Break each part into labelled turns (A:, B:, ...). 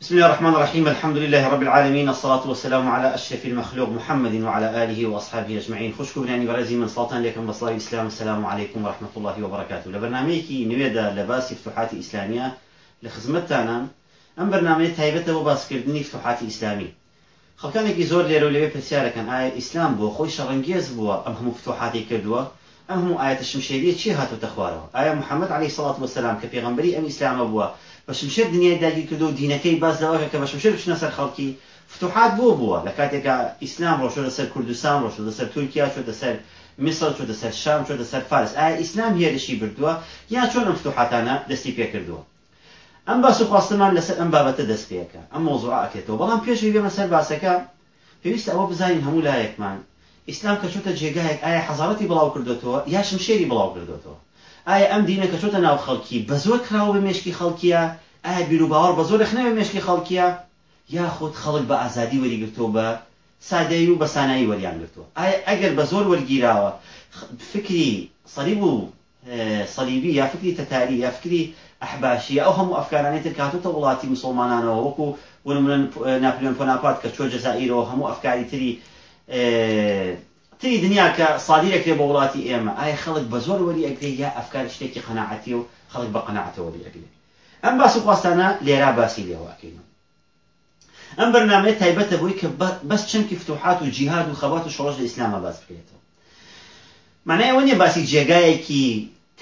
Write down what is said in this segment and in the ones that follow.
A: بسم الله الرحمن الرحيم. الحمد لله رب العالمين الصلاة والسلام على أشرف المخلوق محمد وعلى آله وأصحابه أجمعين. خوشكم بناني برزي من سلطان لكم بصلاة الإسلام. السلام عليكم ورحمة الله وبركاته لبرنامجك نويدا لباس فتوحات إسلامية لخزمتنا أم برنامج تايبته وباس كردني فتوحات إسلامي خەڵکانێکی زۆر لێرە و لەوێ پرسیارەکەن ئایا ئیسلام بۆ خۆی شەڕەنگێز بووە ئەم هەموو فتوحاتی کردووە ئەم هەموو ئاەتە شمشێریە چی هاتوتە خوارەوە ئایا محەممەد علی سڵات وسلام کە پێغمبەری ئەم ئیسلامە بووە بە شمشێر دنیای داگیر کردو و دینەکەی باز لەوەکە کە بە شمشێر بچنە سەر خەڵکی فتوحات بۆ بووە. لە کاتێکە ئیسلام ڕۆژۆ لەسەر کوردستان ڕۆژ لەسەر تورکیا چۆتە سەر میسر چۆتە سەر شام چۆتە سەر فارس. ئایا ئیسلام هێرشی بردووە یا چۆن ئەم فتوحاتانە دەستی پێکردووە ئەم باس و خواستمان لەسەر ئەم بابەتە دەست پێەکە. ئەم مۆزوع ئەکێتەوە بەڵام پێشوی بێمە سەر باسەکە پێویستە ئەوە بزانین هەموو لایەکمان. ئیسلام کە چۆتە جێگایەک ئایا حەزارەتی بڵاو کردوێتەوە یا شمشێری بڵاو کردوێتەوە ئایا ئەم دینە کە چۆتە ناو خەڵکی بە زۆر کراوە بە مێشکی خەڵکیە؟ ئایا بیر و باوەڕ بە زۆر لەخنەوە مێشکی خەڵکیە؟ یاخود خەڵک بە ئازادی وەریگرتەوە بە سادەی و بە سانایی وەریان گرتووە. ئایا ئەگەر بە زۆر وەرگیراوە فکری سەلیب و سەلیبی یا فکری تەتاری یا فکری ئەحباشی ئەو هەموو ئەفکارانێت کاتوتە وڵاتی مسلمانانەوە وەکو ونمونە ناپلیۆن پۆناپات کە چۆ جەزائیرەوە هەموو ئەفکاری تری تری دنیا کە سادیرەکرێ بە وڵاتی ئێمە. ئایا بە زۆر وەری ئەگرێ یا ئەفکار شتێکی قەنەعەتی و خەڵک بە قەنەعەتەوە وەری ئەگرێ؟ ئەم باس و خواستانە لێرا باسی لێواکەین. ئەم بەرنامەیە تایبەتە بووی کە بەس چەمکی فتوحات و جیهاد و خەبات و شۆڕژ لە ئیسلامە باس بکرێتەوە. معنای ئەوە نیە باسی جێگایەکی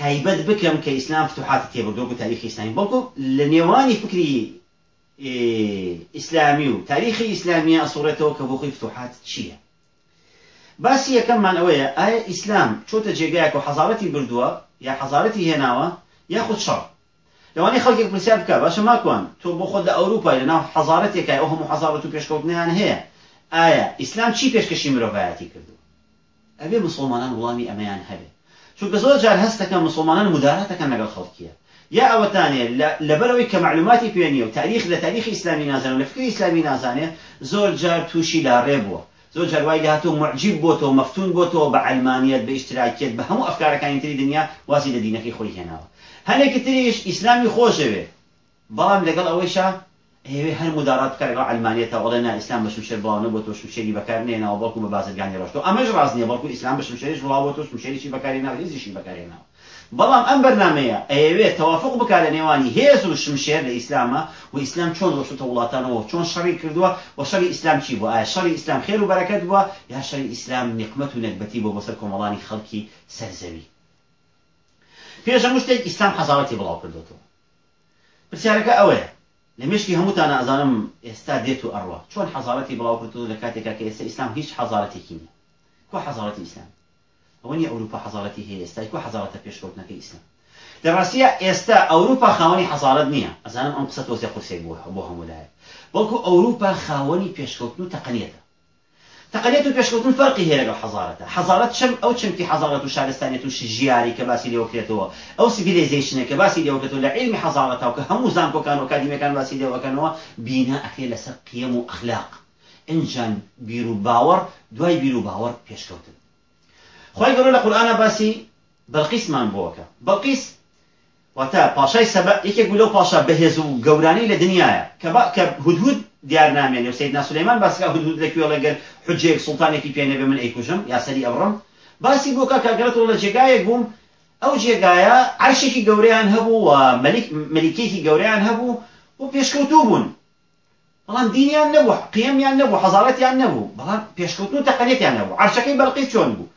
A: تایبەت بکەم کە ئیسلام فتوحاتی تێبردۆ و تاریخی ئیسلامی بەڵکو لە فکری ئیسلامی و تاریخی ئیسلامیە ئەسوڕێتەوە کە بۆ خۆی فتوحات چییە؟ باسی یەکەممان ئەوەیە ئایا ئیسلام چۆتە جێگایەک و حەزارەتی بردووە یا حەزارەتی هێناوە یاخود شەڕ لەوانی خەڵکێک پرسیار بکە باشە ماکوان تۆ بۆ خۆت لە ئەوروپای لەناو حەزارەتێکە ئەو هەموو حەزارەت و پێشکەوتنیان هەیە ئایا ئیسلام چی پێشکەشی مرۆڤایەتی کردو ئەبێ مسلمانان وڵامی ئەمەیان هەبێت چونکە زۆر جار هەستەکە مسلمانان مداراتەکەن لەگەڵ خەڵکیە یا ئەوەتانێ لەبەرەوەی کە معلوماتی پێنیە و تاریخ لە تاریخی ئیسلامی نازانێت لە فکری ئیسلامی نازانێت زۆر جار تووشی لاڕێ بووە زۆر جار وای لە هاتوو معجیب بۆتەوە مەفتون بۆتەوە بە علمانیت بە ئیشتراکیت بە هەموو ئەفکارەکانی تری دنیا واسی لە دینەکەی خۆی هێناوە هەنێکی تریش ئیسلامی خۆشەوێ بەڵام لەگەڵ ئەوەیشە ئێوێ هەر مدارات بکار لەگەڵ علمانیەتە وڵێ نا ئیسلام بە شمشێر بڵاو نەبوو تۆ شمشێری بەکار نێناوە بەڵکو بە بازرگانی ڕۆشتۆ. ئەمەش ڕاست نییە بەڵکو ئیسلام بە شمشێریش بڵاو بۆ تۆ ناو هێزیشی بەکاری ناو. بەڵام ئەم بەرنمەیە ئەوێت تەوافق بکار لە نێوانی هێز و شمشێر لە ئیسلامە و ئیسلام چۆن ڕۆشتە وڵاتانەوە چۆن شەڕی کردووە و شەڕی ئیسلام چی بوو ئایا شەڕی ئیسلام خێر و بەرەکەت بووە یا شەڕی ئیسلام نقمەت و نەکبەتی بۆ بۆسەر کۆمەڵانی خەڵکی سەرزەوی؟ پێشە مشتێک ئیسلام حەزاوەتی بڵاو کردوەوە پرسیارەکە ئەوەیە لە مشکی هەمووتان ئازانم ئێستا دێت و ئەڕوە چۆن حەزارەتی بڵاو کردو لە کاتێکا کە ئێستا ئیسلام هیچ حەزارەتێکی نیە کۆ حەزارەتی ئیسلام؟ ئەوە نیە ئەوروپا حەزارەتی هەیە ئێستا کۆ حەزارەتە پێشکەوتنەکەی ئیسلام؟ لە ڕاستیە ئێستا ئەوروپا خاوەنی حەزارەت نییە. ئەزانم ئەم قسە تۆزیە قورسێک بووە بۆ هەمولایە بەڵکو ئەوروپا خاوەنی پێشکەوتن و تەقنیەتە تەقنیەت و پێشکەوتن فەرقی هەیە لەگەڵ حەزارەتە حەزارەت چەم ئەو چەمکی حەزارەت و شارستانێت و ژیاری کە باسی لێوەکرێتەوە ئەو سیڤیلیزیشنە کە باسی لێوەکرێتەوە لە علمی حەزارەتەوە کە هەموو زانکۆکان و کادیمەکان باسی لێوەکەنەوە بینە ئەکرێ لەسەر قیەم و ئەخلاق ئنجان بیر و باوەڕ دوای بیر و باوەڕ پێشکەوتن خۆی گەڕۆ لە قورآانە باسی بەڵقیسمان بۆکە بەڵقیس واتە پاشای سەبە یەکێک لەو پاشا بەهێز و گەورانی لە دنیاە کە هودهود دیار نامێنێ. و سیدنا سلەیمان باسکە هودهود لەکوێ لەگەر حجەیەک سڵتانێکی پێنێبێ من ئەیکوژم یاسەری ئەبڕم. باسی بۆ کە کاگەرەوە لە جێگایەک بووم ئەو جێگایە عرشێکی گەوریان هەبوو و مەلیکێکی گەوریان هەبوو و پێشکەوتوو بوون. بەڵام دینیان نەبوو قیەمیان نەبوو حەزارەتیان نەبوو. بەڵام پێشکەوتن و تەقەنێتیان نەبوو. عرشەکەی بەڵقی چۆن بوو؟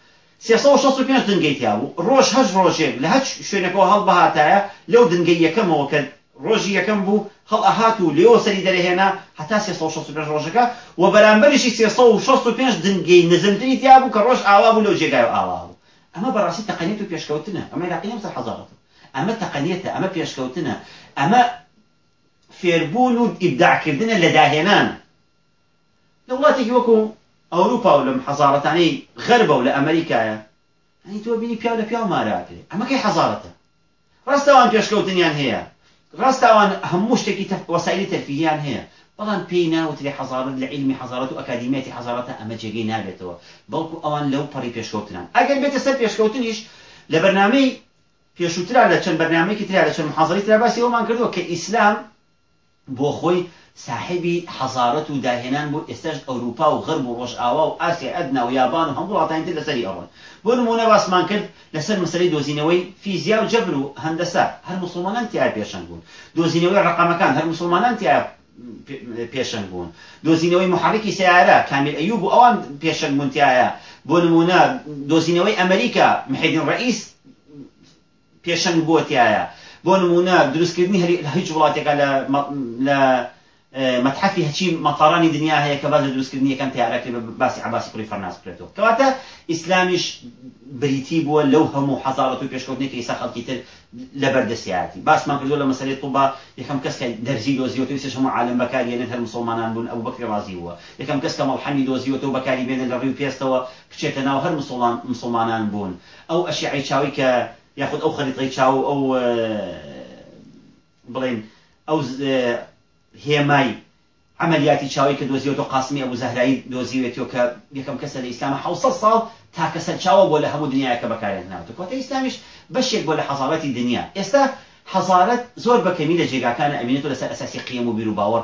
A: سێسە شەست و پێنج دنگەی تیا بوو. ڕۆژ هەش ڕۆژێک لە هەچ شوێنەکەەوە هەڵبهاتایە لەو دنگەی یەکەمەوە کە ڕۆژی یەکەم بوو هەڵ ئەهات و لێەوە سەری دەرەهێنا هەتا سێ ڕۆژەکە و بەرامبەریشی پێنج دنگەی نزمتری تیا بوو کە ڕۆژ ئاوا بوو لەو جێگای و ئاوا بوو. ئەمە بەڕاستی تەقەنیت و پێشکەوتنە. ئەمە لاقیم سەر حەزارەت ئەمە تەقەنیەتە ئەمە پێشکەوتنە. ئەمە فێربوون و ئیبداعکردنە لە داهێنان. لە وڵاتێکی وەکو ئەوروپا و لەم حەزارەتانەی غەربە و لە ئەمریکایە. ئەنی تۆ بینی پیا لە پیا ماراکرێ ئەمەکەی حەزارەتە ڕاستەوان ڕاستەوان هەموو شتێکی وەسایلی تەرفیهیان هەیە. بەڵام پێی ناوتری حەزارت لە علمی حەزارەت و ئەکادیمەتی حەزارەتە ئەمە جێگەی نابێتەوە. بەڵکو ئەوان لەو پەڕی پێشکەوتنان. ئەگەر بێتە سەر پێشکەوتنیش لە بەرنامەی پێشووترا لە چەند بەرنامەیەکی تریا لە چەند محازری ترا باسی ئەومان کردووە کە ئیسلام بۆ خۆی صاحبی حەزارەت و داهێنان بوو ئێستاش ئەوروپا و غەرب و ڕۆژئاوا و ئاسیا ئەدنا و یابان و هەموو وڵاتانتر لەسەری ئەڕۆن بۆ نمونە باسمان کرد لەسەر مەسەری دۆزینەوەی فیزیا و جەبر و هەندەسا هەر مسلمانان تیا پێشنگ بوون. دۆزینەوەی ڕقەمەکان هەر مسلمانان تیا پێشنگ بوون. دۆزینەوەی محرکی سیارە کامیل ئەیوب و ئەوان پێشنگ بوونتیایە بۆ نمونە دۆزینەوەی ئەمریکا محیدین ڕئیس پێشنگ بۆتیایە بۆ نمونە دروستکردنی هیچ مەتحفی هەچی مەتارانی دنیا هەیە کە باز لە دروستکردنی یەکەم تیارەکە باسی عباسی کوڕی فەرناس بکرێتەوە. کەواتە ئیسلامیش بریتی بووە لەو هەموو حەزارەت و پێشکەوتنێکی ئیسا خەڵکی تر لە بەردەستیاتی. باسمان کردو لە مەسەری طوبا یەکەم کەس کە دەرزی دۆزیوەوە سێش هەموو عالم بەکارێنێت هەر مسلمانان بوون ئەو بەکری ڕازی بووە. یەکەم کەس کە مەڵحەمی دۆزیوەوە بەکاری بێنە لە ڕێو پێستەوە بچێتە ناو هەر مسلمانان ئەو ئەشیعی چاوی کە یاخود ئەو خەریتەی چاو ئەو بڵێن ئەو هێمای عملیاتی چاوی کە دۆزیوەوە قاسمی ئەبوو زەهرایی دۆزیوێتەوە کە یەکەم کەسە لە ئیسلام حوسە ساڵ تا کەسە چاوە بۆ لە هەموو دنیاکە بەکارێن ناوتە کۆتە ئیسلامیش بەشێک بۆ لە حەزارەتی دنیا. ئێستا حەزارەت زۆر بەکەمی لە جێگاکانە ئەمینێتەوە لەسەر ئەساسی قیم و بیر و باوەڕ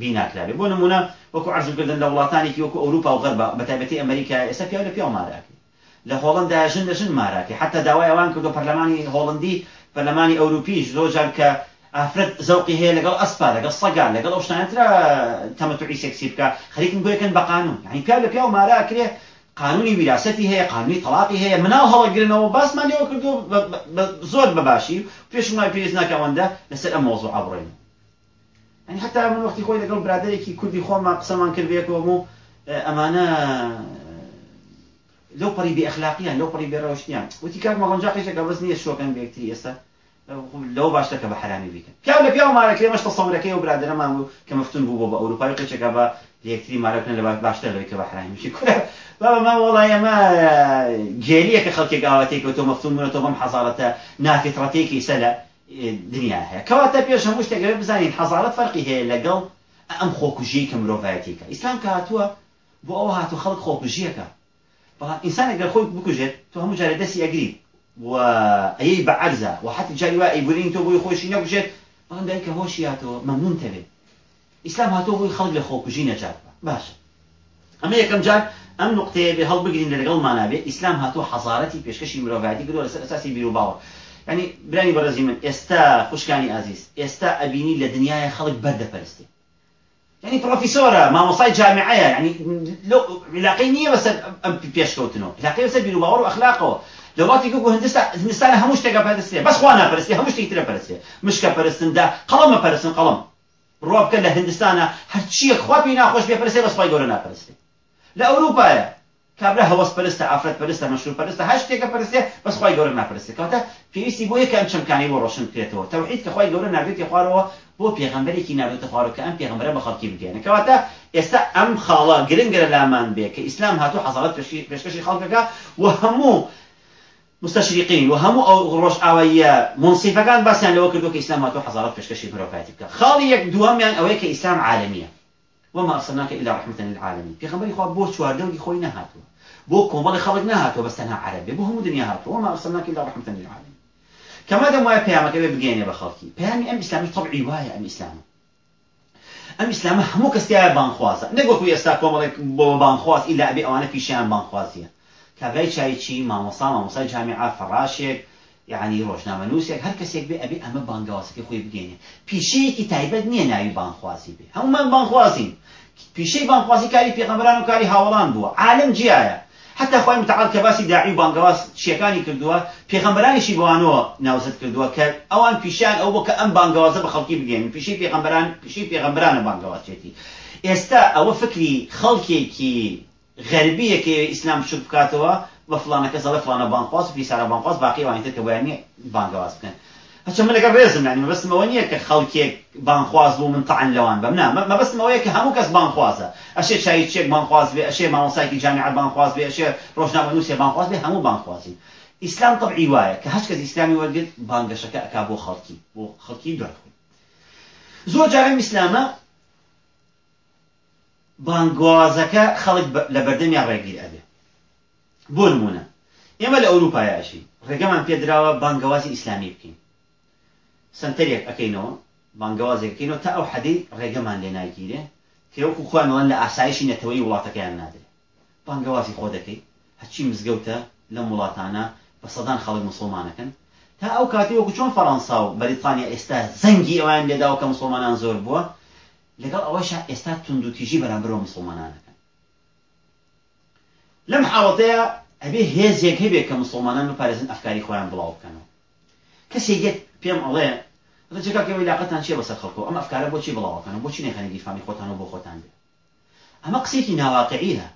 A: بیناکرابێ بۆ نمونە وەکو عرضکردن لە وڵاتانێکی وەکو ئەوروپا و غەربە بەتایبەتی ئەمریکا ئێستا پیا لە پیا ماراکی لە هۆڵندا ژن لە ژن ماراکی حتا داوای ئەوان کردو پەرلەمانی هۆڵندی پەرلەمانی ئەوروپیش زۆرجار کە ئافرەت زەوقی هەیە لەگەڵ ئەسپا لەگەڵ سەگان لەگەڵ ئەو شتانترا تەمەتوعی سێکسی بکە خەریکن بۆیەکەن بە قانون یعنی پیا لە پیا و مارا کرێ قانونی وراثەتی هەیە قانونی تەلاقی هەیە مناو هەڵەگرنەوە باسمان لێوە کردو زۆر بەباشی پێشم نای پێویست ناکەوەندە لەسەر ئەم مۆزوع ئابڕێن ینی حتا من وەختی خۆی لەگەڵ برادێکی کوردی خۆمان قسەمان کردێکەوە و ئەمانە لەو پەری بێ ئەخلاقیان لەو پەری بێڕەوشتیان وتی کاک مەڕەنجا قیشەکە بەس نییە شۆکەن بێکتری ئێستا لەو باشتەکە بە حرامی بیکەن پیا لە پیا مارەکەی مەشتە سەورەکەی و برادرەمان بوو کە مەفتون بوو ئەوروپای قچێکە بە یەکتری مارەکەن لە باشتر لەوەی کە بە حرامیشی کورە بابا وڵای ئەمە گێریە کە خەڵکێک ئاواتێک تۆ مەفتون بوونەوە بەم حەزارەتە نافێتڕەتێکی سە لە دنیا هەیە کەواتە پێش هەموو شتێک بزانین حەزارەت فەرقی هەیە لەگەڵ ئەم خۆکوژی کە مرۆڤایەتێکە ئیسلام کە هاتووە بۆ ئەوە هاتو خەڵک خۆکوژیەکە بەڵام ئینسانێک گەر خۆی بکوژێت تۆ هەموو جارێ دەستی ئەگری و ئەی بەعرزە و حتی جاری وا تۆ بۆی خۆشی نەبژێت بەڵام دایکە هۆشی هاتەوە مەمنون تەبێت ئیسلام هاتۆ بۆی خەڵک لە خۆکوژی نەجات باشە ئەمە یەکەم جار ئەم نقطەیە بێ هەڵبگرین لە لەگەڵ مانابێ ئیسلام هاتۆ حەزارەتی پێشکەشی مرۆڤاتی کردو لەسەر ئەساسی بیر و باوە ینی برانی بەڕێزی من ئێستا خوشکانی ئازیز ئێستا ئەبینی لە دنیای خەڵک بەردەپەرستی يعني بروفيسورة ما مصاي جامعية يعني لو علاقي نية بس ام بيش كوتنو. علاقي بس بيرو باور واخلاقه لە وڵاتی کە هەندستا زمستانە هەموو شتێکە پەرستێ بەسخوا ناپەرستی هەموو شتێک ترە پەرستێ مشکە پەرستندا قەڵەمە پەرستن قەڵم ڕۆبکە لە هندستانە هەرچیە خواپی ناخۆش بێ پرسێ بەسپای گەورە ناپەرستی لە ئەوروپایە کابرا هەوەس پەرستە ئافرەت پەرستە مەشور پەرستە هەر شتێکە پەرستێ بەسخوای گەورە ناپەرستی کاتە پێویستی بۆ یەکەم چمکانی بۆ ڕۆشن بکرێتەوە تەوحید کە خی گەورە ناردێتی خوارەوە بۆ پێغمبەرێکی ناردێتە خوارەکە ئەم پێغمبەرە بە خەڵکی بگەێنە کەواتە ئێستا ئەم خاڵە گرنگرە لامان بێ کە ئیسلام هاتو حەزارەت پێشکەشی خەڵکەکە و هەموو مستشرقین و هەموو ئەو ڕۆژ ئاواییە منصیفەکان باسییان لەوە کردو کە ئیسلام هاتو حەزارەت پێشکەشی مرۆڤاتی بکە خاڵی یەک دووەمیان ئەوەیە کە ئیسلام عالمیە وما أرسلناك إلا رحمة للعالمين. پێغەمبەری خوا بۆ شار و دێی خۆی نەهاتوە بۆ کۆمەڵی خەڵک نهاتەوە بەستەنها عربێ بۆ هەموو دنیا هاتەوە ما أرسلناك إلا رحمة للعالمين. دەم وایە پەیامەکە بێ بگەێنێ بە خەڵکی پەیامی ئەم ئیسلامی طبعی وایە ئەم ئیسلامە ئەم ئیسلامە هەموو کەسیایە بانخوازە نەگوەکو ئێستا کۆمەڵێک بۆ بانخواز ئیلا ئەبێ ئەوانە پیشیان بانخوازیە کابرای چایچی مامۆسا مامۆسای جامعا فەڕاشێک یعنی ڕۆژنامە نووسێک هەر کەسێک بێ ئەبێ ئەمە بانگوازەکە خۆی بگەێنێ پیشەیەکی تایبەت نییە ناوی بانخوازی بێ. هەمومان بانخوازین پیشەی بانخوازی کاری پێغەمبەران و کاری هاوڵان بووە. عالم جیایە. حتى خوای متعال کە باسی داعی و بانگەواز شیەکانی کردووە پێغەمبەرانیشی بۆوانەوە ناوزت کردووە کە ئەوان پیشیان ئەو بۆ کە ئەم بانگەوازە بە خەڵکی بگەین پیشی پێغەمبەران پیشی پێغەمبەرانە بانگەوازێتی. ئێستا ئەوە فکری خەڵکێکی غەربیە کە ئیسلام شت بکاتەوە بە فلانەکە زەڵە فلانە بانخواز و پیسارە بانخواز باقی وانیتر کە بۆیانی بانگەواز بکەن. هەچە من لەگەڵ ڕێزم نانی مەبەستمەوە نییە کە خەڵکێک بانخواز بوو من تەعن لەوان بەم نا مەبەستمەوەیە کە هەموو کەس بانخوازە. ئەشێ چای چێک بانخواز بێ ئەشێ مامۆسایکی جامعە بانخواز بێ ئەشێ ڕۆژنامە نووسێ بانخواز بێ هەموو بانخوازی. ئیسلام طبعی وایە کە هەچ کەس ئیسلامی وەرگرت بانگەشەکە ئەکا بۆ خەڵکی بۆ خەڵکی دوای زۆر جارم بانگوازەکە خەڵک لە بەردەمیان ڕێگیر ئەبێ. بۆ نمونە. ئێمە لە ئەوروپایاشی ڕێگەمان پێدراوە بانگەوازی ئیسلامی بکەین. سنتەرێک ئەەکەینەوە بانگەوازێکەکەینەوە تا ئەو حەدەی ڕێگەمان لێ ناگیرێ کەوەکو خوانەوەن لە ئاسایشی نەتەوەی وڵاتەکەیان نادرێت بانگەوازی خۆ دەکەی. هەچی مزگەوتە لە وڵاتانە بە سەدان خەڵک مسلمانەکەن. تا ئەو کاتی وەکو چۆن فەڕەنسا و بەریتانیا ئێستا زەنگی ئەوان لێداوە کە مسلمانان زۆر بووە لەگەڵ ئەوەش ئێستا تونند و تیژی بەرامبرەوە مسلمانانەکەن لەم حاڵەتەیە ئەبێ هێزێک هەبێت کە مسلمانان بپارێزن ئەفکاری خۆیان بڵاو بکەنەوە. کەسێک یەک پێم ئەڵێ ڕجەکەەوەی لاقەتان چیە بەسەر خەڵکۆ ئەم ئەفکارە بۆچی بڵاوەکەن بۆچی نەخەنی دیفامی خۆتان و بۆ خۆتان بێ ئەمە قسێکی ناواقعیە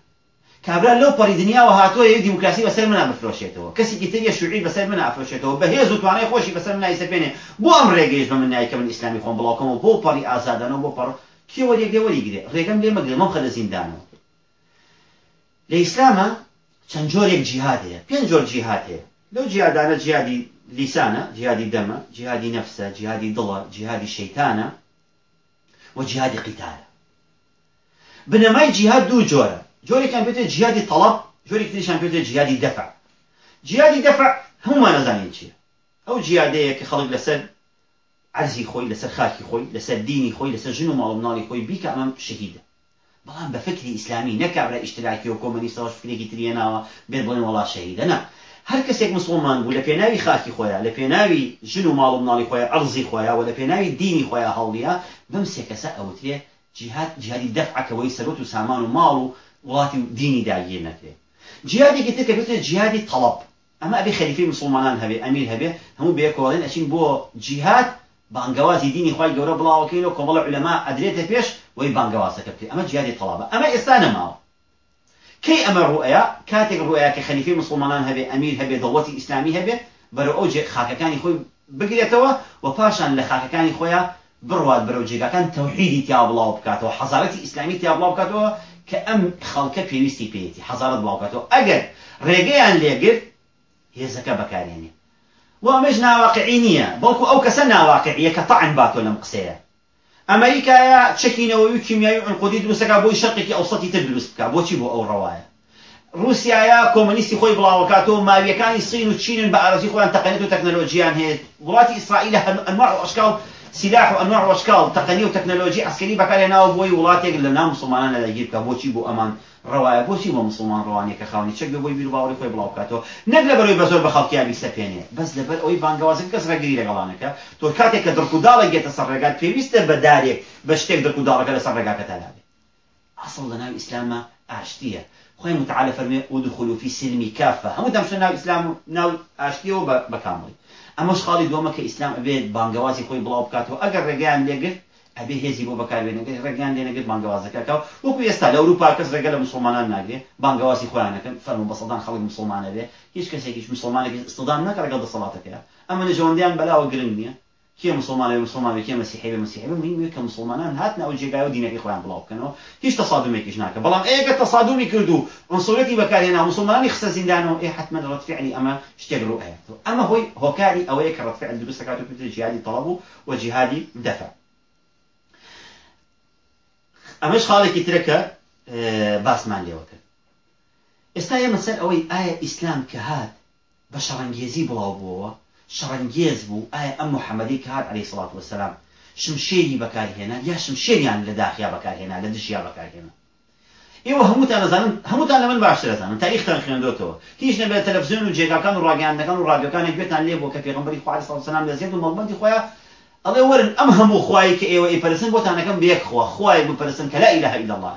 A: کابرا لەو پەری دنیاوە هاتووە یەک دیموکراسی بەسەر منە بفرۆشێتەوە. کەسێکی تریە شوعی بەسەر منە ئافرۆشێتەوە بە هێز و توانای خۆشی بەسەر منای سەپێنێ بۆ ئەم ڕێگەیش بە من نایکە من ئیسلامی خۆم بڵاوکەمەوە بۆ پەڕی ئازادانەوە بۆ پەڕ کێوە ێک وەریگرێ ڕێگەم لێ مەگرێ مەم خەلە زیندانەوە لە ئیسلامە چەند جۆرێک جیهاد هەیە پێنج جۆر جیهاد هەیە. لەو جیهادانە جیادی لیسانە جیهادی دەمە جیهادی نەفسە جیهادی دڵە جیهادی شەیتانە و جیهادی قیتالە بنەمای جیهاد دوو جۆرە. جۆرێکیان بێتە جیهادی تەڵەب جۆرێک تریشان بێتە جیهادی دەفع. جیهادی دەفع هەمومان نەزانین چییە ئەو جیادەیە کە خەڵک لەسەر عرزی خۆی لەسەر خاکی خۆی لەسەر دینی خۆی لەسەر ژن و ماڵ مناڵی خۆی بیکە ئەمەم شەهیدە بەڵام بە فکری ئیسلامی نەکابرا ئیشتراکی و کۆمەنیستەوەش فکرێکی تریێناوە بێت بڵێن وڵا شەهیدە نە. هەر کەسێک مسلمان بوو لە پێناوی خاکی خۆیان لە پێناوی ژن و ماڵ و مناڵی خۆیان ئەرزی خۆیان و لە پێناوی دینی خۆیان هەڵدیە بەم سێ کەسە ئەوترێ جهاد جهادی دەفعەکەوەی سەرۆت و سامان و ماڵ و وڵاتی دینی داگیر نەکرێت جیادێکی تر کە بێتە جیادی تەڵەب ئەمە ئەبێ خەریفی مسلمانان هەبێ ئەمیر هەبێ هەموو بێکۆڵێن ئەچین بۆ جیهاد بانگەوازی دینی خی گەورە بڵاوەکەین و کۆمەڵە علەما ئەدرێتە پێش وەی بانگەوازەکە بکرێت ئەمە جیادی تەڵابە. ئەمە ئێستا نەماوە. کەی ئەمە ڕوئەیە کاتێک ڕوئەیە کە خەلیفی مسلمانان هەبێ ئەمیر هەبێ دەوڵەتی ئیسلامی هەبێ بەرە ئەو خاکەکانی خۆی بگرێتەوە و پاشان لە خاکەکانی خۆیان بڕوات بەرەو جێگەکان تەوحیدی تیا بڵاو بکاتەوە حەزارەتی ئیسلامی تیا بڵاو بکاتەوە کە ئەم خەڵکە پێویستی پێێتی حەزارت بڵاو بکاتەوە. ئەگەر ڕێگەیان لێگرت هێزەکە بەکارێنێ و ئەمەش ناواقعی نییە بەڵکو ئەو کەسە ناواقعیە کە تەعن باتۆ لەم قسەیە ئەمریکایە چەکینەوەی کیمیایی عنقودی دروستەکە بۆی شەقێکی ئەوسەتی تر دروست بکە بۆچی بۆ ئەو ڕەوایە رووسایە کۆمەنیستی خۆی بڵاوکاتەوە ماویەکانی سین و چینن بە ئارزی خۆیان تەقنێت و تەکنەلۆژیان هەیە وڵاتی ئیسرائیل ئەنواع و ئەشکال سلاح و ئەنواع و ئەشکال تەقنی و تەکنەلۆژی ئەسکەری بەکارێناوە بۆی وڵاتێک لە نام مسلمانانە لەگیر بکە بۆ ڕواایە بۆچی بۆ مسلمان ڕوانێک کە خاونی؟ چەک بۆی بیر باوەڕی خۆی بڵاو بکاتەوە نەک لە بەرەوەی بە زۆر بە خەڵکیانی سەپێنێ. بەس لەبەر ئەوی بانگوازن کەس ڕێگری لەگەڵانەکە. تۆ کاتێک کە دڕکوداڵە گێتە سەر ڕێگات پێویستە بە دارێک بە شتێک دڕکوداڵەکە لە سەر ڕێگاکە تادابێت ئەسڵ لە ناو ئیسلامە ئاشتیە. خۆی متعالە فەرمێ ودخلوا في سلمی کافە هەموو دەمشە ناو ئیسلام ناو ئاشتیەوە بە کامڵی ئەمەش خاڵی دووەمە کە ئیسلام ئەبێت بانگوازی خۆی بڵاو بکاتەوە ئەگەر ڕێگەیان لێگرت ئەبێ هێزی بۆ بەکارێنەکە ڕێگەیان لێنەگەت بانگوازەکەکە وەکو ئێستا لە ئەوروپا کەس ڕێگە لە مسلمانان ناگرێت بانگواسی خۆیانەکەن فەرمو بە سەدان خەڵک مسلمانە بێ هیچ کەسێکیش مسلمانێکی استدام نەکەڕگەڵ دەسەڵاتەکەیە ئەمە نەژەوەندیان بەلاوە گرنگ نییە کێ مسلمانە مسلمان کێ مەسیحی بە مەسیحی بمین کە مسلمانان هاتن ئەو جێگای و دینەکەی خۆیان بڵاو بکەنەوە هیچ تەسادومێکیش ناکە بەڵام ئێگە تەسادومی کرد و عنصورەتی بەکارهێنا مسلمانی خستە زیندانەوە ئێ حتمما ڕەت فعلی ئەمە شتێک ڕوئەیە ئەمە هۆی هۆکاری ئەوەیە کە ڕەت فعل دروست دەکات و جیهادی طلب و جیهادی دەفع ئەمەش خاڵێکی ترەکە باسمان لێوە کرد ئێستا ئێمە سەر ئەوەی ئایا ئیسلام کە هات بە شەڕەنگێزی بڵاو بووەوە شەڕەنگێز بوو ئایا ئەم محەممەدی کار علی سڵات وسلام شمشێری بەکارهێنا یا شمشێریان لە داخیا بەکارهێنا لە دژیا بەکارهێنا ئێوە هەمووتان نەزانم هەمووتان لە من باشتر دەزانم تاریختان خوێندۆتەوە هیچ نەبێت تەلەڤزیۆن و جێگاکان و ڕاگەاندەکان و ڕادیۆکانێک گوێتان لێ بۆ کە پێغمبەری خوارد سەلام لە زیێت و مەڵبندی خۆیان ئەڵێ وەرن ئەم هەموو خوای کە ئێوە ئیپەرسن بۆتانەکەم بێک خوا خوای بپەرسن کە لا إله إلا الله.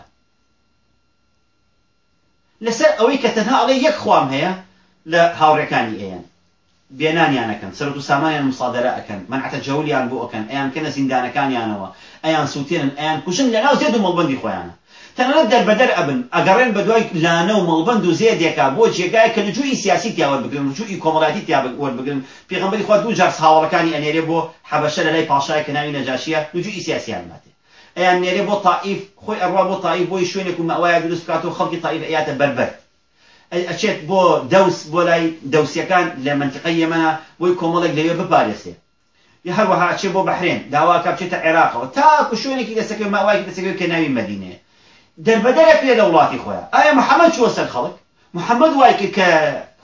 A: لەسەر ئەوەی کە تەنها ئەڵێ یەک خوام هەیە لە هاوڕەکانی ئێن بێنانیانەکەن سەرت و سامانیان مسادرە ئەەکەن منعتە جەولیان بۆ ئەەکەن ئەیان کەنە زیندانەکانیانەوە ئەیان سووتێنن ئەیان کوشن لەناو زێد و مەڵبندی خۆیانە تەنانەت دەربەدەر ئەبن. ئەگەڕێن بە دوای لانە و مەڵبند و زێدێکا بۆ جێگای کە لەجووی سیاسی تیا وەربگرن لەجووی کۆمەڵاتی تیا وەربگرن پێغمبەری خوا دوو جار هاوڵەکانی ئەنێرێ بۆ حەبەشە لە لای پاشای کە ناوی نەجاشیە لەجووی سیاسیان ماتێ. ئەیان نێرێ بۆ تائیف خۆی ئەڕوا بۆ تائیف بۆی شوێنێک و مەوایە دروست بکاتەوە خەڵکی تائیف ئەیاتە بەربەر. ئەچێت بۆ دەوس بۆ لای دەوسیەکان لە منتیقی ئێمەە بۆی کۆمەڵێک لەوێ بپارێسێ یا هەروەها چێ بۆ بەحرێن داواکە بچێتە عێراقەوە. تاکو شوێنێکی دەسەکەی ماوای دەسەکەی کە ناوی مدینێ دەربەدەرە پێ لە وڵاتی خۆیان. ئایا محەممەد چوە سەر خەڵک؟ محەممەد وای کە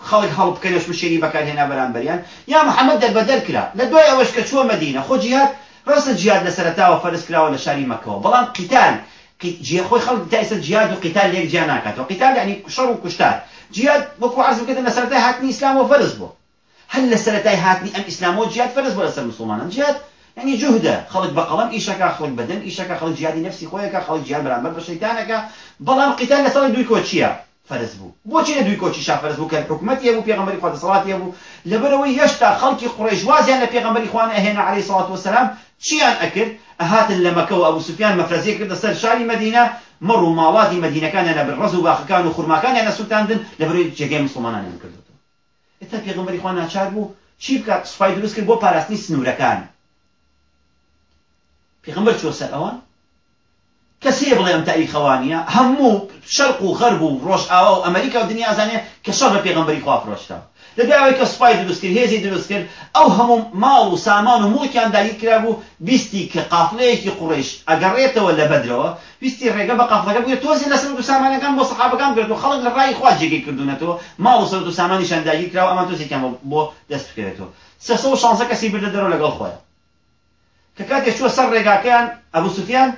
A: خەڵک هەڵ بکەنش مشێری بەکارهێنا بەرامبەریان. یا محەممەد دەربەدەر کرا لە دوای ئەوەش کە چوە مدینە خۆ جیهات ڕاستە جیاد لە سەرتاوە فەرز کراوە لە شاری مەکەوە. بەڵام قیتال خۆی خەڵک تایسە جیاد و قیتال لێک جیان ناکاتەوە. قیتال ینی شەڕ و کوشتار. جیاد وەکو عرض بکردن لە سەرەتای هاتنی ئیسلام و فەرز بوو هەل لە سەرەتای هاتنی ئەم ئیسلامەوە جیاد فەرز بوو لەسەر مسلمانان. جیاد يعني جهدة. خلق بقلم إيشكا خلق بدن إيشكا خلق جهادي نفسي خويا خلق جهاد برامبر بشيطانك بەڵام قیتال لە ساڵی دووی کۆچیا. فەرز بوو بۆچی لە دوی کۆچی شا فرز حکوومەتی بوو پێغمبەری خوا دەسەڵاتی بوو لەبەرەوەی هێشتا خەڵکی قڕێژ وازیان لە پێغمبەری خوان ئەهێنا عليه الصلاة والسلام چیان ئەکرد ئەهاتن لە مەکە و ئەبوو سوفیان مەفرەزیە کردە سەر شاری مەدینە مەڕ و ماڵاتی مەدینەکانیان لە ڕەز و باخەکان و خوورماکانیان لەسووتاندن لەبەرەوەی جێگەی مسلمانانیان کردوەوە ئێتا پێغمبەری خوا ناچار بوو چی بکات؟ سوپای دروست کرد بۆ پاراستنی پێغمبەر چۆ سەر ئەوان؟ کەسێ بڵێ ئەم تاریخەوانیە هەموو شەرق و غەرب و ئاوا و ئەمریکا و دنیا زانێ کە شەڕ بە پێغمبەری خوا فرۆشتە. لەبیاوەی کە سوپای دروست کرد هێزی دروست کرد ئەو هەموو ماڵ و سامان و مڵکیان داری کرا بوو بیستی کە قافلەیەکی قوڕیش ئەگەڕێتەوە لە بەدرەوە ویستی ڕێگە بە قافلەکە بووە تۆزی لە سەرد و سامانەکان بۆ سەحابەکان کرد و خەڵک لە ڕای خوا جێگەی کردوونەتەوە ماڵ و سەرد و سامانیشان داگیر کراوە ئەمان تۆزێکیان بۆ دەست بکەوێتەوە. سە کە کاتێک چوە سەر ڕێگاکەیان ئەبوو سوفیان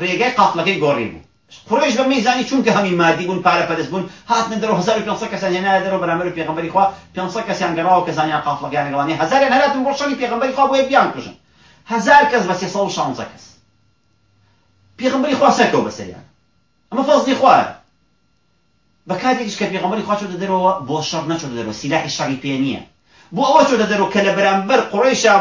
A: ڕێگای قافلەکەی گۆڕی بوو. قڕێش بە میزانی چونکە هەمی مادی بوون پارە پەدەست بوون هاتنە دەرەوە 1500 کەسان هێنایە دەرەوە بەرامبەر پێغمبەری خوا 500 کەسیان گەڕاوە کەزانیان قافڵەکان گەڵانی. هەزاریان هەراتن بۆ شەڕی پێغمبەری خوا بۆیە بیان کوژن. هەزار کەس بە 316 کەس. پێغمبەری خوا سەرکەوت بەسەریان ئەمە فەزلی خوایە بە کاتێکش کە پێغمبەری خوا چۆتە دەرەوە بۆ شەڕ نەچۆتە دەرەوە سیلاحی شەڕی پێ نییە. بۆ ئەوە چۆتە دەرەوە کە لە بەرامبەر قڕیشە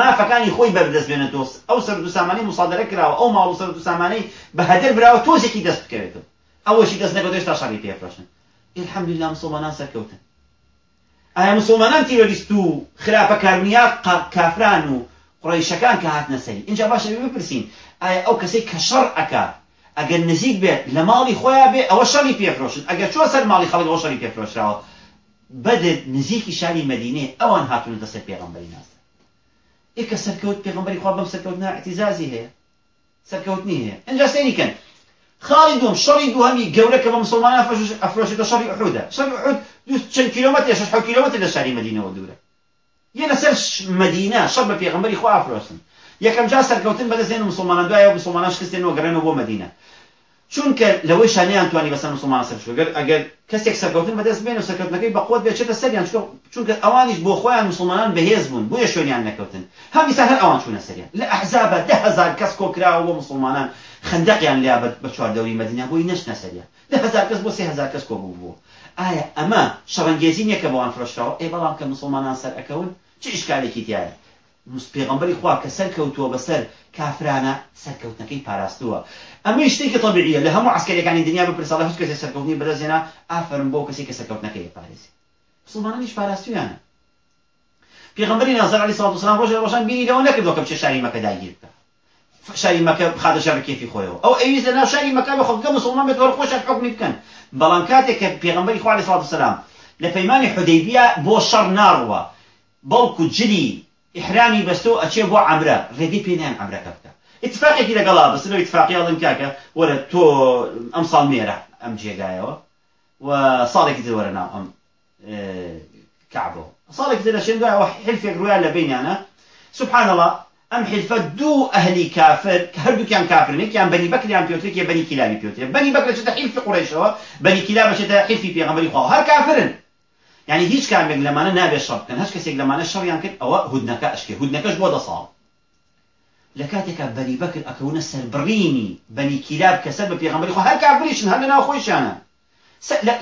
A: مافەکانی خۆی بەردەست بێنێتەوە ئەو سەر دو سامانی مسادرە کراوە ئەو ماڵ سەر دو سامانەی بە هەدەر براوە تۆزێکی دەست بکەوێتەوە ئەوەشی دەست نەکەوت هێشتا شەڕی پێفرۆشن الحمد لله مسلمانان سەرکەوتن. ئایا مسلمانان تیرۆریست و خراپە کاربنیا کافران و قڕیشەکان کە هاتنە سەری؟ اینجا باشە بپرسین. ئایا ئەو کەسەی کە شەڕ ئەکا ئەگەر نزیک بێت لە ماڵی خۆیان بێ ئەوە شەڕی پێفرۆشن ئەگەر چوە سەر ماڵی خەڵک ئەوە شەڕی پێفرۆشراوە بدر نزیکی شاری مدینه ئەوان هاتون دەسەر پێغمبەری ناسە ئێکە سەرکەوت پێغمبەری خوا بەم سەرکەوتنا اعتیزازی هەیە. سەرکەوتنی هەیە. اینجا سێنی کەن. خاڵی دوم شەڕی دووهەمی گەورە کە بە مسلمانان ئەفرۆشێتە شەڕی ئوحودە شەڕی ئوحود چەند کیلۆمەتر شش حو کیلۆمەتر لە شاری مدینەوە دوورە. یە لەسەر مدینە شەڕ بە پێغمبەری خوا ئافرۆشن یەکەم جا سەرکەوتن بەدەستێن مسلمانان دوایە مسلمانان شکستێنەوە گەڕێنەوە بۆ مدینە چونکە لەوەی شانیان توانی بەسەر مسلمان سەرگەر ئەگەر کەسێک سەرکەوتن بەدەست بێن و سەرکەوتنەکەی بەقوت بێت سەریان؟ چونکە ئەوانیش بۆ خۆیان مسلمانان بەهێز بوون بۆیە شوێنیان نەکەوتن. هەمیسا هەر ئەوان چوونە سەریان. لە ئەحزابە ده هزار کەس کۆکراوە بۆ مسلمانان خندەقیان لیابەت بە چواردەوری مدینە بۆی نەشنە سەریان. ده هزار کەس بۆ سێ هزار کەس کۆبوو بوو ئایا ئەمە شەڕەنگێزی نییە کە بەوان فرۆشتەوە ئێ بەڵام کە مسلمانان سەر ئەەکەون چ ئشکالێکی تایە پێغمبەری خوا کە سەرکەوتووە بەسەر کافرانە سەرکەوتنەکەی پاراستووە. ئەمە شتێکی طبیعیە لە هەموو عسکەریەکانی دنیا بپرساڵە هەست کەسێک سەرکەوتنی بەدەستێنا ئافرم بۆ کەسی کە سەرکەوتنەکەی پارێزی مسلمانانیش پاراستویانە. پێغمبەری نازر علی سڵات وسلام ڕۆژ ڕۆژان بینی لەوە نەکردەوە کە بچێ شاری مەکە داگیر بکە. شاری مەکە خاتە شار کێفی خۆیەوە. ئەو ئەویست لە ناو شاری مەکە بە خەڵکە مسلمان بێت وەرخۆشە حکمی بکەن. بەڵام کاتێک کە پێغمبەری خوا علی سڵات وسلام لە پەیمانی حودەیبیە بۆ شەڕ ناڕوە بەڵکو جلی إحرامي بستو أشي بو عمرة. ردي بينان عمرة كبتا. اتفاقي كده قلا بس لو اتفاقي الله كاكا. ولا تو أمصال ميرة أم جيجايو وصالك دي ورنا أم آه كعبو. صالك دي لشين دعوة حلف يقرويا لبيني أنا. سبحان الله أم حلفة دو أهلي كافر. هردو كان كافر كان بني بكر يان بيوتري كان بني كلابي بيوتري بني بكر شتا حلف قريش بني كلاب شتا حلف في غمري خواه. يعني نابێت شەڕ بکەن. هەش کەسێک لەمانە شەڕیان کرد ئەوە هودنەکە ئەشکێ هودنەکەش بۆ دە ساڵ لە کاتێکا بەری بەکرد ئەکەونە سەربڕینی بەنی کیلاب کە سەر بە پێغەمبەری خۆ هەر کافریشن هەر لە ناو خۆیشانە.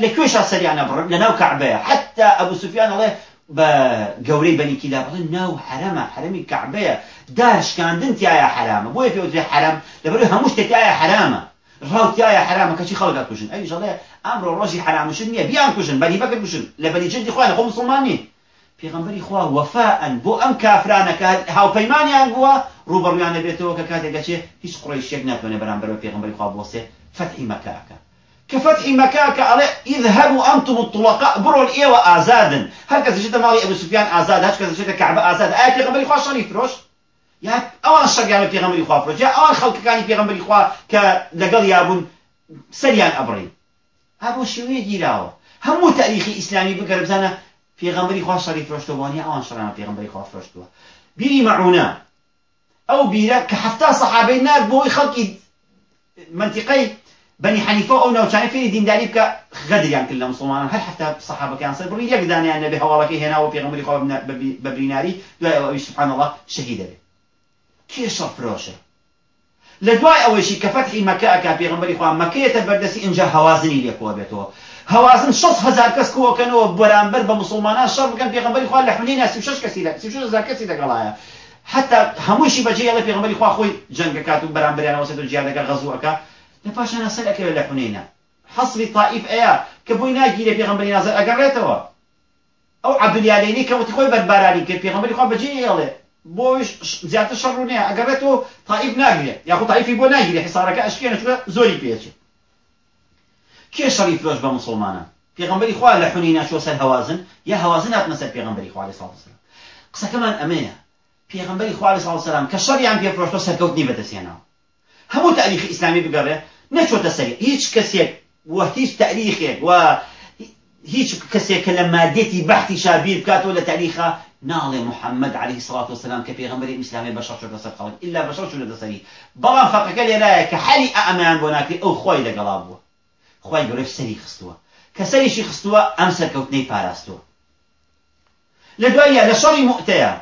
A: لە کوێشا سەریانە بڕن لە ناو کەعبەیە حتا ئەبوو سوفیان ئەڵێ بە گەورەی بەنی کیلاب بڵێن ناو حرەمە حرەمی کەعبەیە دارشکاندن تایە حرامە بۆیە پێوترێ حرام لەبەر هەموو شتێک تایە حرامە ڕاوتیایە حرامە کەچی خەڵگا کوژن ئەی ژەڵێ ئەمڕۆ ڕۆژی حرامشن نییە بیان کوژن بەنی بەکرد بشن لە بەنی جدی خوان خۆ مسلمانی پێغمبەری خوا وەفاءن بۆ ئەم کافرانەکە هاوپەیمانیان بووە ڕوبەڕویانە بێتەوە کە کاتێکەچێ هیچ قڕیشێک ناتوانێت بەرامبەرەوە پێغمبەری خوا بۆسێ مەکاکە کە فتحی مەکاکە ئەڵێ اذهبوا أنتم الطلقاء برون إيوة آزادا هل كذا جدا مالي أبو سفيان آزاد هل كذا جدا كعبة آزاد. آية پێغمبەری خوا شەڕی فرۆش یا ئەوان شەریان لە پێغمبەری خوا فرۆش یا ئەوان خەڵکەکانی پێغمبەری خوا کە لەگەڵ یابوون سەریان ئەبڕین. هەبوو شێوەیە گیراوە. هەموو تاریخی ئیسلامی بگەر بزانە پێغمبەری خوا شەڕی فرۆشتەوانی ئەوان شەڕانە پێغمبەری خوا فرۆشتووە. بیری مەعونە ئەو بیرە کە هەفتا سەحابەی نار بۆی خەڵکی منتیقەی بني حنيفة أو نوشاني في دين داري بك غدر يعني كل مسلمان هل حتى الصحابة كان صبر يك داني النبي حوالك هنا وفي غمر خواب ببريناري دعاء سبحان الله شهيد به كي صرف روشه لدواء أول شيء كفتح مكة أكا في غمر خواب مكة تبردسي إنجا هوازني ليكوا بيتو. هوازن شص هزار كس كوا كانوا برامبر بمسلمان شر كان في غمر خواب لحنين سيوشش كسيلة سيوشش هزار كسيلة قلايا حتى هموشي بجي في غمر خواب خوي جنگ كاتو برامبر أنا وسيدو جيادة غزوة لپاشانە سەر ئەکەوێ لە حونینە. حەصری تائیف ئەیە کە بۆی ناگیرێ پێغمبەری نازر ئەگەڕێتەوە. ئەو عەبدولیالینی کە وتی خۆی بەربارانی کرد پێغمبەری خوا بەجێ هێڵێ زیاتر شەڕ نییە ئەگەڕێتەوە تائیف ناگرێت یاخو تائیفی بۆ ناگیرێ حسارەکە ئەشکێنە چوە زۆری پێچێت کێ شەڕی فرۆش بە مسلمانە؟ پێغمبەری خوا لە حونینە چۆ سەر هەوازن یا هەوازن هاتنە سەر پێغمبەری خوا عەلەیهی سەڵاتو وسەلام قسەکەمان ئەمەیە پێغمبەری خوا عەلەیهی سەڵاتو وسەلام کە شەڕیان پێفرۆشتۆ سەرکەوتنی بەدەستێناوە. هەموو تاریخی ئیسلامی بگەڕێ نەچۆتە سەری. هیچ کەسێک و هیچ تاریخێک و هیچ کەسێک کە لە مادێتی بەحتی شابیر بکاتەوە لە تاریخە ناڵێ محەممەد عليه ئیسلامی بەشەر چۆتە سەر خەڵک. ئللا بەشەر چونەتە سەری بەڵام فەقەکە لێرایە کە حەلی ئەمان بۆ ناکرێت ئەو خۆی لەگەڵا بووە. خۆی گەورەی سەری خستووە. کە سەریشی خستووە ئەم سەرکەوتنەی پاراستووە. لە دوایە لە شەڕی مؤتەیە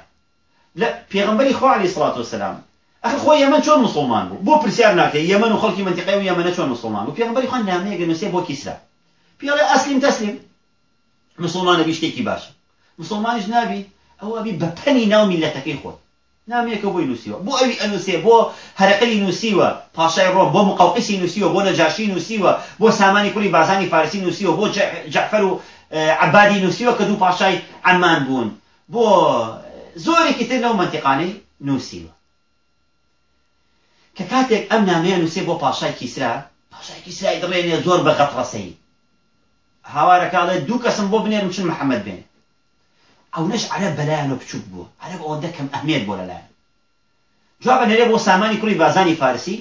A: لە پێغمبەری خوا عليه سڵات وسلام ئەخ خۆی یەمن چۆن مسلمان بوو؟ بۆ پرسیار ناکەی یەمن و خەڵکی منتیقی و یەمەنە چۆن مسلمان بوو؟ پێغمبەری خوان نامەیەگە نووسێ بۆ کیسرا. پێڵێ ئەسلیم تەسلیم. مسلمانە بیشتێکی باشە مسلمانیش نابی. ئەبی بە پەنی ناو میلەتەکەی خۆت نامەیەکە بۆی نووسیوە بۆ ئەوی ئەنووسێ بۆ هەرەقلی نووسیوە پاشای ڕۆم بۆ مقاوقسی نووسیوە بۆ نەجاشی نووسیوە بۆ سامانی کوری بازانی فارسی نووسیوە بۆ جعفەر و عبادی نووسیوە کە دوو پاشای عەمان بوون بۆ زۆرێکی تر لەو منتیقانەی نووسیوە کە کاتێک ئەم نامەیە نووسێ بۆ پاشای کیسرا پاشای کیسرای دڕێنێ زۆر بە غەفڕەسەی هاوارەکڵێ دوو کەسم بۆ بنێرم چن محەممەد ئەو نەش عرە بەلایەنە بچوک بوو عرە ئەوەندە کەم ئەهمێت بۆ لەلایەن جواب نەرێ بۆ سامانی کوڕی بازانی فارسی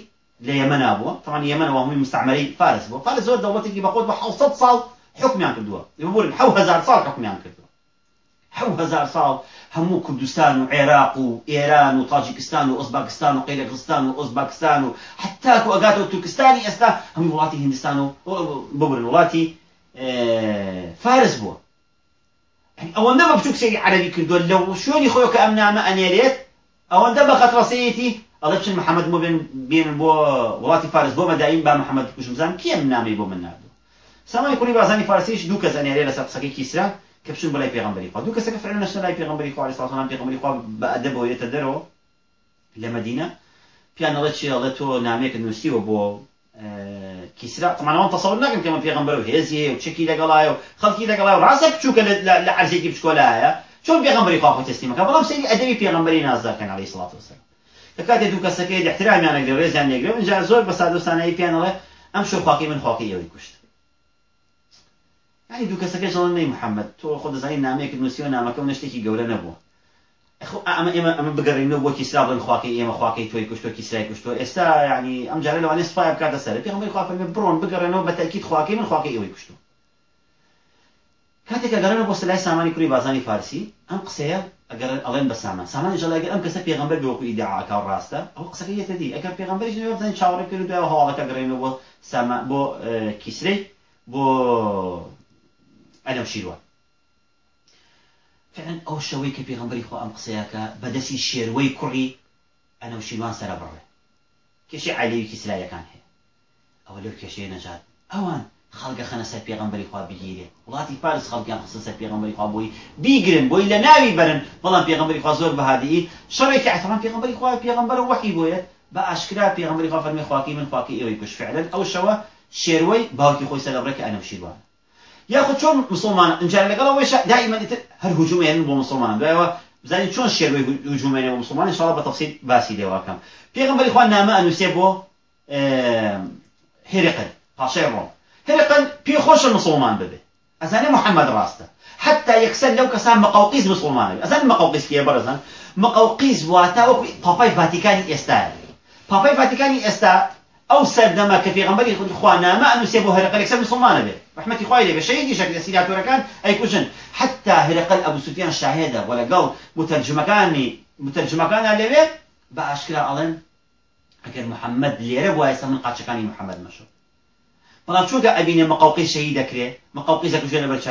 A: لە یەمەنا طبعا یەمەنەوە هەمووی مستعمەرەی فارس بوو فارس زۆر دەوڵەتێکی بەخۆت بە 600 ساڵ حکمیان کردووە ببورن 1000 ساڵ حکمیان کردووە 1000 ساڵ هەموو کوردستان و عێراق و ئێران و تاجیکستان و ئۆزباکستان و قەیلەکستان و ئۆزباکستان و حتاکو ئەگاتەوە تورکستانی ئێستا هەموو وڵاتی هندستان و ببرن. وڵاتی فارس بووە ئەوەندە بە بچوک سێری عەربی کردووە لەو شوێنی خۆی کە ئەم نامە ئەنێرێت ئەوەندە بە قەتڕەسەیەتی ئەڵە بچن محەممەد بۆ بێن بۆ وڵاتی فارس بۆ مەدایم با محەممەد کوشمزان کێم نامی بۆ من نردوو سامانی کوڕی بازانی فارسیش دوو کەس ئەنێرێ لەسەر قسەکەی کیسرا کە بچون بەلای پێغمبەری خوا. دوو کەسەکە فرعون نەشتە لای پێغمبەری خوا؟ علیه السلام پێغمبەری خوا بە ئەدەبەوە یێتە دەرەوە لە مدینە پیان بۆ کیسرا طبعا تصور ناکەم کەمە پێغمبەر و هێزی و چەکی لەگەڵایە و خەڵکی لەگەڵایە و ڕاستە بچووکە لە عەرزێکی بچکۆلایە چۆن پێغمبەری خوا خۆ تەسلیمەکە بەڵام سەری ئەدەبی پێغمبەری نازدارکەن علیه الصلاة والسلام کاتێ دوو کەسەکەی احترامیان لەگرێ ڕێزیان لێگرێ اینجا زۆر بە سادۆستانەی پیان ئەڵێ ئەم شو خواکی من خواکی ئەوەی کوشت يعني دوو کەسەکە جڵن نەی محەممەد تۆ خۆ دەزانی نامەیەک نووسیوە نامەکە و نشتێکی گەورە نەبووە ئەمە ئێمە ئەمە بگەڕینەوە بۆ کیسرا بڵن خواکەی ئێمە خواکەی تۆی کوشتۆ کیسرای کوشتۆ ئێستا ینی ئەم جارە لەوانێ سپای بکاتە سەر. پێغمبەری خوا فەرمێ بڕۆن بگەڕێنەوە بە تەکید خواکەی من خواکەی ئەوەی کوشتو کاتێک ئەگەڕێنە بۆ سلای سامانی کوری بازانی فارسی ئەم قسەیە ئەگەر ئەڵێن بە سامان. سامانی ژەڵاگە ئەم کەسە پێغمبەر بێوەکو ئیدعاکە ڕاستە ئەو قسەکە یەتە دی. ئەگەر پێغمبەری نوێ بزانین چاوەڕێ کرد دوای هەواڵەکە گەڕێنەوە بۆ ساما بۆ کیسرەی بۆ ئەلەم شیروان. فعلا ئەو شەوەی کە پێغمبەری خۆ ئەم قسەیەکە بەدەستی شێروەی کوڕی ئەنەو شیروان سەرە بڕێ کێشی عیلەوێکی سلایەکان هەیە ئەوە لەو کێشەیە نەجات ئەوان خەڵگە خەنە سەر پێغمبەری خوا بگیرێ وڵاتی پارس خەڵکیان خستە سەر پێغمبەری خوا بۆی بیگرن بۆی لە ناوی بەرن بەڵام پێغمبەری خوا زۆر بەهادی شەڕێکی ئەحترام پێغمبەری خوا پێغمبەر وحی بۆیە بە ئاشکرا پێغمبەری خوا فەرمی خواکی من خواکی ئێوەی کوش فعلا ئەو شەوە شێروەی باوکی خۆی سەرەبڕێکە ئەنەو شیروان یاخود چۆن مسلمان ئەنجار لەگەڵەوەیش دائما هەر هجومێنن بۆ مسلمان دوایەوە بزانین چۆن شێروەی هجومێنە بۆ مسلمان الله بە تەفسیل باسی لێواکەم پێغمبەری خوا نامە ئەنووسێ بۆ هێرقل پاشای ڕۆم. هێرقل پێی خۆشە مسلمان ببێ. ئەزانێ محەممەد ڕاستە. حتى يكسر لو كسان مقوقيز مسلمان أزان مقوقيز كي برزن مقوقيز واتا وكو باباي فاتيكاني استا باباي فاتيكاني استا أو سردما كفي غنبري خوانا ما انو سيبو هرقل يكسر مسلمان به رحمتي خوالي به شهيدي شكل سيدات وركان اي كوشن حتى هرقل ابو سفيان شاهده ولا قال مترجمكاني مترجمكان اللي بە ئاشکرا ئەڵێن ئەگەر محەممەد لێرە وایسە من قاچەکانی محەممەد مەشە بەڵام چۆکە ئەبینێ مەقاوقی شەهی دەکرێت مەقاوقی زەکوژێ لە بەرچ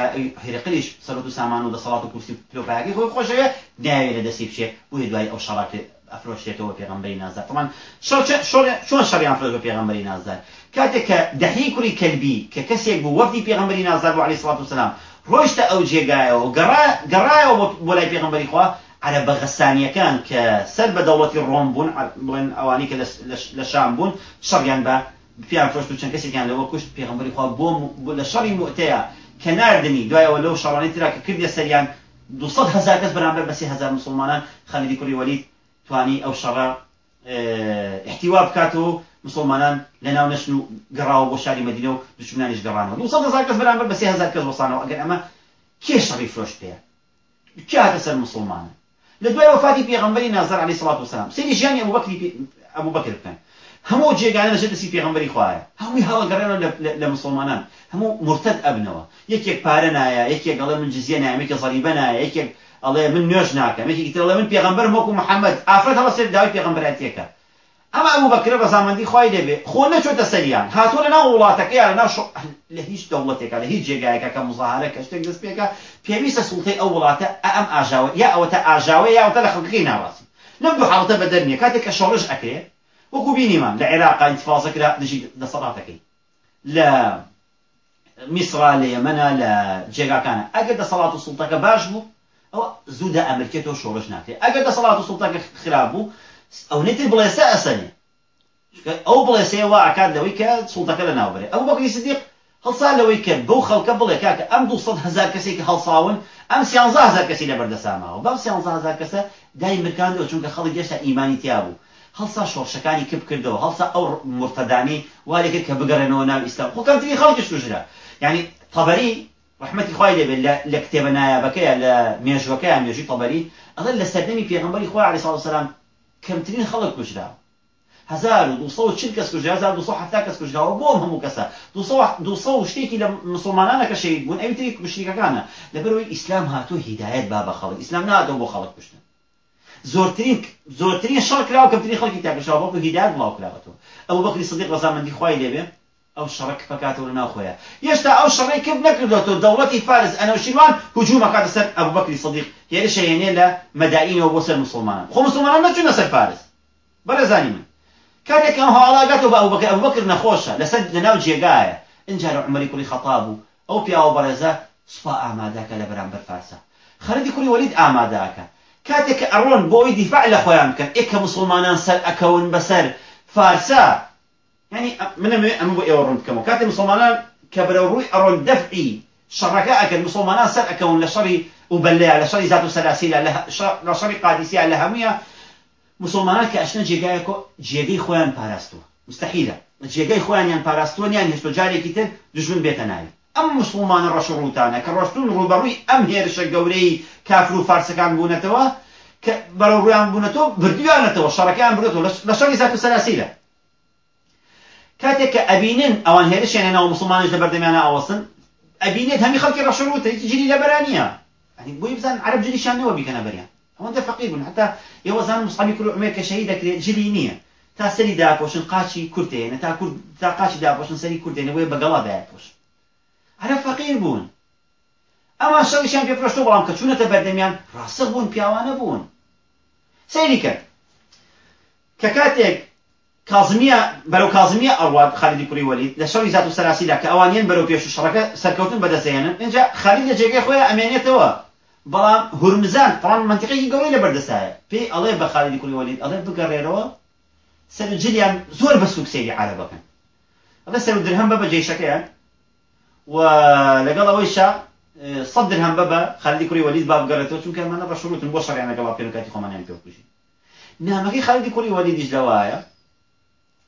A: هێرقلیش سەرەت و سامان و دەسەڵات و کورسی پلۆپایەکەی خۆی خۆشەوێ ناوێ لە ئەفرۆشتێتەوە پێغمبەری نازدار طبعا چۆن شەڕیان فرۆ بە پێغمبەری نازدار کاتێک کە دەحی کوری کەلبی کە کەسێک بوو وەفتی پێغمبەری نازدار بۆ عەلەیهی سڵات وسلام ڕۆیشتە ئەو جێگایەوە گەڕایەوە بۆ لای پێغمبەری خوا عرە بە غەسانیەکان کە سەر بە دەوڵەتی ڕۆم بوون بڵێن ئەوانی کە لە شام بوون شەڕیان بە پیان فرۆشت و چەند کەسێکیان لەوە کوشت پێغمبەری خوا بۆ لە شەڕی مؤتەیە کە ناردنی دوایەوە لەو شەڕانی ترا کە کردێ سەریان 200 هزار کەس بەرامبەر بە 30 هزار مسلمانان خەلیدی کوڕی وەلید توانی ئەو شەڕە احتیوا بکاتەوە مسلمانان لە ناو نەشن و گەڕاوە بۆ شاری مدینە و دشمنانیش گەڕانەوە. 200 هزار کەس بەرامبەر بە 30 هزار کەس وەسانەوە ئەگەر ئەمە کێ شەڕی فرۆشت پێە هاتە سەر مسلمانە؟ لە دوای وفاتی پێغمبەری نازار علیه الصلاة والسلام سەیری ژیانی ئەبوو بەکری ئەبوو بەکر بکەن. هەموو جێگانە لەژێ دەستی پێغمبەری خوایە. هەمووی هەڵەگەڕێنەوە لە مسلمانان. هەموو مرتد ئەبنەوە. یەکێک پارە نایە یەکێک ئەڵێ من جزیە نایە یەکێک زەریبە نایە یەکێک ئەڵێ من نوێژ ناکەم یەکێکی تر ئەڵێ من وەکو محەممەد ئافرەت هەڵە سێر داوای پێغمبەراتیەکە ئەمە ئەبوو بەکرە بە زامەندی خوای دەبێ خۆ نەچۆتە سەریان هاتووە لە ناو وڵاتەکەی لە ناو لە هیچ دەوڵەتێکە لە هیچ جێگایەکە کە مزاهرە کە شتێک دەست پێکە پێویستە سوڵتەی ئەو وڵاتە ئەم ئاژاوە یا ئەوەتە ئاژاوە یا ئەوتە لە خەڵکی ناواسی. لەم دوو حاڵتە بە دەرنیە کاتێک کە شۆڕش ئەکرێت وەکو بینیمان. لە عێراقا ئینتفاڵزە کرا. دژی دەسەڵاتەکەی لە میسرا لە یەمەنە لە جێگاکانە ئەگەر دەسەڵات و ئەو زوودە ئەمریکێتەوە شۆڕش ناکرێت ئەگەر دەسەڵات و سوڵتەکە خراپ بوو ئەو نێتر بڵێسە ئەسەنێ ئەو بڵێسەوە ئاکات لەوەی کە سوڵتەکە لە ناوبرێ ئەو بەکری سدیق هەڵسا لەوەی کرد بەو خەڵکە بڵێ کاکە ئەم 200 هزار کەسێکی هەڵساون ئەم هزار کەسی لە بەردەساماوە بەم هزار کەسە دای مرکاندەوە چونکە خەڵک گەشتە ئیمانی تیا بوو. هەڵسا شۆڕشەکانی کپ کردەوە. هەڵسا ئەو مرتدانی والێکە کە بگەڕێنەوە ناو ئیسلام خۆ کەمتری خەڵکیش کوژرا یعنی طبری رحمەتی خوای لێبێت لە کتێبە نایابەکەیە لە مێژوەکەیان مێژوی طبری ئەڵێ لە سەردەمی پێغمبەری خوا علیه السلام کەمترین خەڵک کوژرا هزار و دوو چل کەس کوژرا هزار دو هەفتا کەس کوژراوە بۆم هەموو کەسە. دو شتێکی لە مسلمانانەکە شەید بوون ئەوی مشریکەکانە لەبەرەوەی ئیسلام هاتووە هیدایەت با بە خەڵک. ئیسلام نهاتەوە بۆ خەڵک کوشتن زۆرترین زۆرترین شەڕ کراوە کەمترین خەڵکی تاکەشاوە بۆ هیدایەت بڵاو کراوەتەوە. ئەو بەکری سەدیق ڕەزامەندی خوای لێبێ. ئەو شەڕک بکاتەوە لە ناوخۆیە هێشتا ئەو شەڕی کرد نەکردێتەوە دەوڵەتی فارس ئەنەوشیروان هجووم ئەکاتە سەر ئەو بەکری سەدیق هێرشە هێنێ لە مەدائینەوە بۆ سەر مسلمانان خۆ مسلمانان نەچوونە سەر فارس. بەرەزانی من. کاتێک ئەم هەواڵاگاتەوە بە ئەو بەکر ئەو بەکر نەخۆشە لەسەر لەناو جێگایە اینجا لە عمەری کوڕی خەتاب بوو ئەو پیاوە بەرەزە سوپا ئامادەکە لە بەرامبەر فارسە خەرەدی کوڕی وەلید ئامادەکە کاتێک کە ئەڕۆن بۆی دیفاع لە خۆیان بکەن ئێکە مسلمانان سەر ئەکەون بەسەر فارسا يعني من ئەمە بۆ ئێوە ڕوون بکەمەوە کاتێک مسلمانان کە بەرەو ڕووی ئەڕۆن دەفعی شەڕەکە ئەکەن مسلمانان سەر ئەکەون لە شەڕی وبەلەیە لە شەڕی زات و سەلاسیلا لە شەڕی قادیسیا لە هەمویە مسلمانان کە ئەشنە جێگایەکە جێگەی خۆیان پاراستووە مستحیلە جێگەی خۆیان پاراستووە نیان هێشتۆ جارێکی تر دژمن بێتە ناوی ئەم مسلمانە ڕەش ڕووتانە کە ڕۆشتون ڕوبەڕووی ئەم هێرشە گەورەی کافر و فارسەکان بوونەتەوە بردویانەتەوە شەڕەکەیان بردێتەوە لە شەڕی زات و سەلاسیلە کاتێک کە ئەبینن ئەوان ناو مسلمانش لە بەردەمیانە ئاوەسن ئەبینێت هەمی خەڵکی ڕەشڕوتە هیچ جلی لە بەرانیە يعني بۆی بزان عرب جلیشان نەوە بیکەنە بەریان ئەوەندە فەقیر بوون. حتا ئێوە زان مصحبی کوڕ عمێر کە شەهید دەکرێت جلی نییە. تا سەری داپۆشن قاچی کورتێنە تا کورد تا قاچی داپۆشن سەری کورتێنە بۆیە بەگەڵا دایپۆشن عرب فەقیر بوون. ئەمان شەڕیشان پێفرۆشتۆ بەڵام کە چوونەتە بەردەمیان ڕاستە بوون پیاوانە بوون. سەیری کرد. کە کاتێک کازمیە بەرەو کازمیە ئەوات خالیدی کوڕی وەلید لە شەڕی زات و سەراسیدا کە ئەوانیان بەرەو پێش و شەڕەکە سەرکەوتن بەدەستێنن اینجا خالید لە جێگەی خۆیان ئەمێنێتەوە. بەڵام هورمزان طبعا منطقەی گەورەی لە بەردەسایە. پێی ئەڵێ بە خالیدی کوڕی وەلید ئەڵێ بگەڕێرەوە سەر جلیان زۆر بە سوک سەیری عربەکەن ئەڵێ سەر درهم بە بە جێشەکەیان و لەگەڵ ئەوەیشا صد درهم بە بە خالیدی کوڕی وەلید با بگەڕێتەوە چونکە ئەمانە بە شروطن بۆ شەڕیان لەگەڵا پێ کاتی خۆمانیان پێ بکوژی نامەکەی خالیدی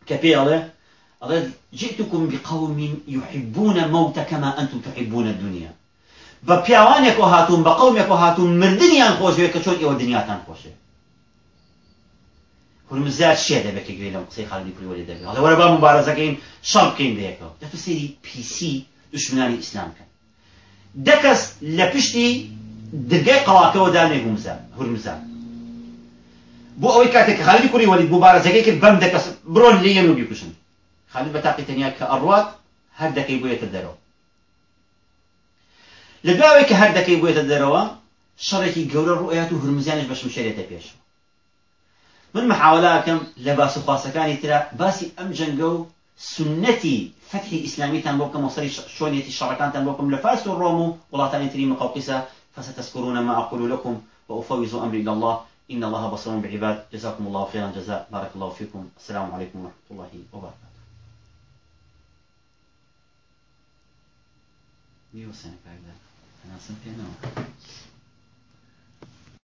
A: كبي الله الله جئتكم بقوم يحبون موت كما أنتم تحبون الدنيا. بەپیاوانێک و هاتوون بە قومێک و هاتوون مردنیان خۆشوێ کە چۆن ئێوە دنیاتان خۆشێ. هورمزار شێ کە گوێ لەم قسەی خاڵی پروەلی دەبێت. هەڵێ وەرە با مبارەزەکەین شەڕ بکەین بەیەکەوە. دەتە سێری پیسی دشمنانی ئیسلام کەن دەکەس لە پشتی دگای قەڵاکەوە دانێ هورمزان. بۆ ئەوەی کاتێک خالی کوڕی وەلید مبارەزەکەی کرد بەم دەکەس بڕۆن لێن و بیکوشن. خالی بە تاقی تەنیا کە ئەڕوات هەر دەکەی بۆیەتە دەرەوە. لە دواوەی کە هەر دەکەی بۆیەتە دەرەوە شەڕێکی گەورە ڕوئات و هرمزیانش بەشم شێرێتە پێش. من محاولاکەم لە باس و خواستەکانی ترا باسی ئەم جەنگە و سنەتی فتحی ئیسلامیتان بۆ بکەم وسەری شۆنیەتی شەڕەکانتان بۆ بکەم لە فارس و ڕۆم و تری مقوقسە فستذكرون ما أقول لكم وأفوز أمري إلى الله. إن الله بصير بعباد. جزاكم الله خيرا. جزاء. بارك الله فيكم. السلام عليكم ورحمة الله وبركاته. ميوسنك أنا سنتين